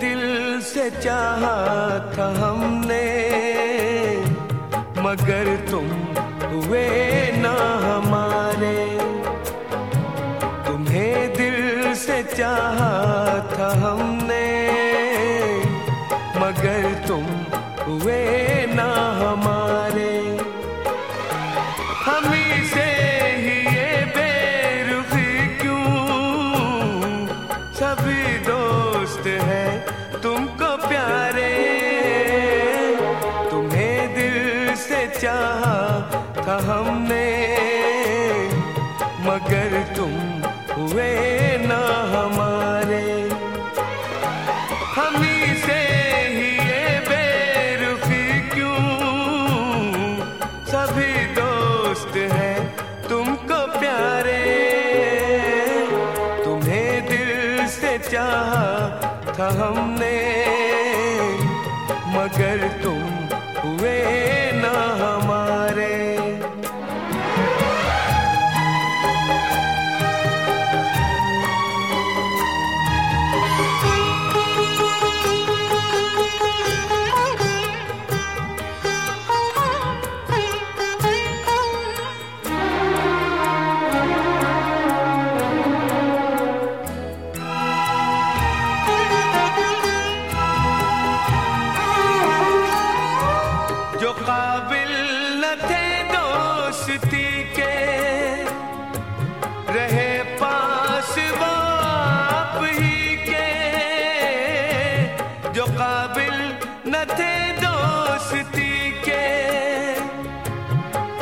दिल से चाहा था हमने, मगर तुम हुए ना हमारे। तुम्हें दिल से चाहा था हमने था हमने, मगर तुम हुए ना हमारे। हम से ही ये बेरुखी क्यों? सभी दोस्त हैं तुमको प्यारे। तुम्हें दिल से चाहा था हमने, मगर तुम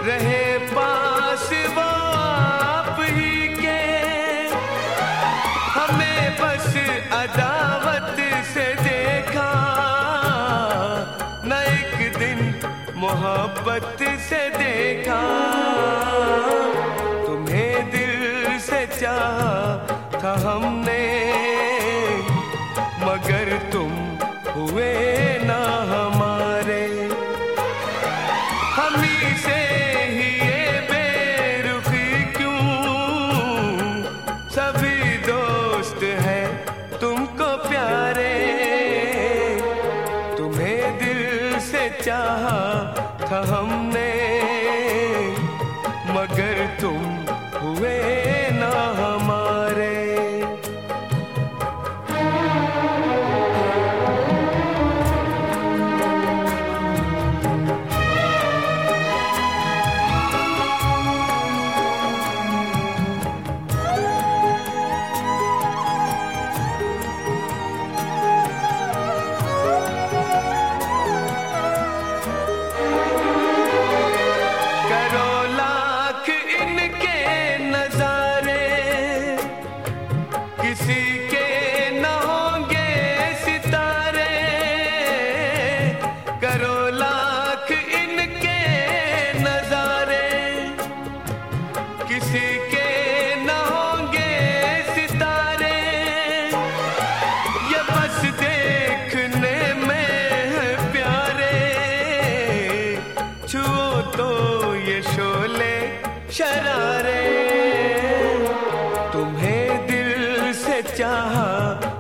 रहे पास वो आप ही के। हमें बस अदावत से देखा, न एक दिन मोहब्बत से देखा। तुम्हें दिल से चाहा था हमने चाहा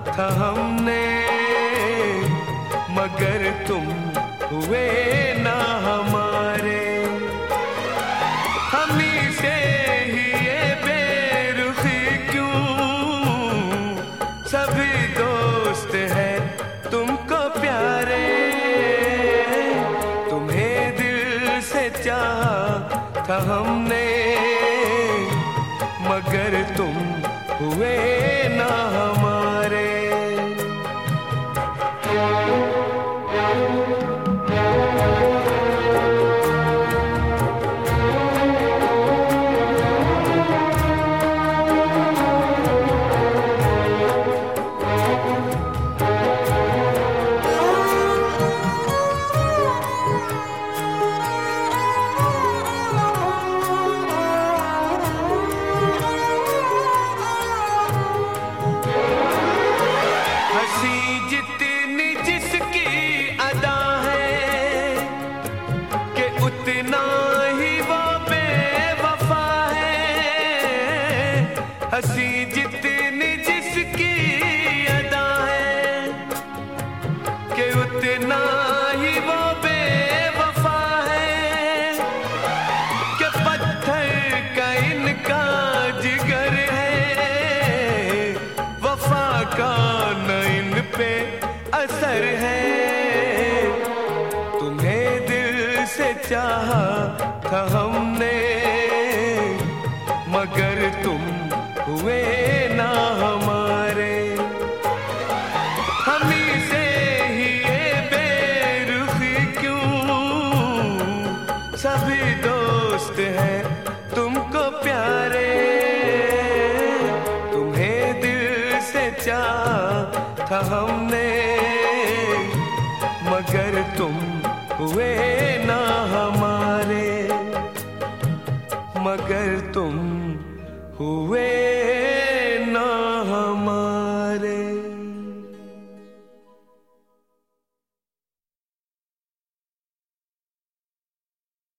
था हमने, मगर तुम हुए ना हमारे। हमी से ही ये बेरुखी क्यों? सभी दोस्त हैं तुमको प्यारे। तुम्हें दिल से चाहा था हमने, मगर तुम हुए पे असर है। तुम्हें दिल से चाहा था हमने, मगर तुम हुए ना हमारे। हमी से ही ये बेरुखी क्यों? सभी दोस्त हैं तुमको प्यारे। तुम्हें दिल से चाह था हमने मगर तुम हुए ना हमारे। मगर तुम हुए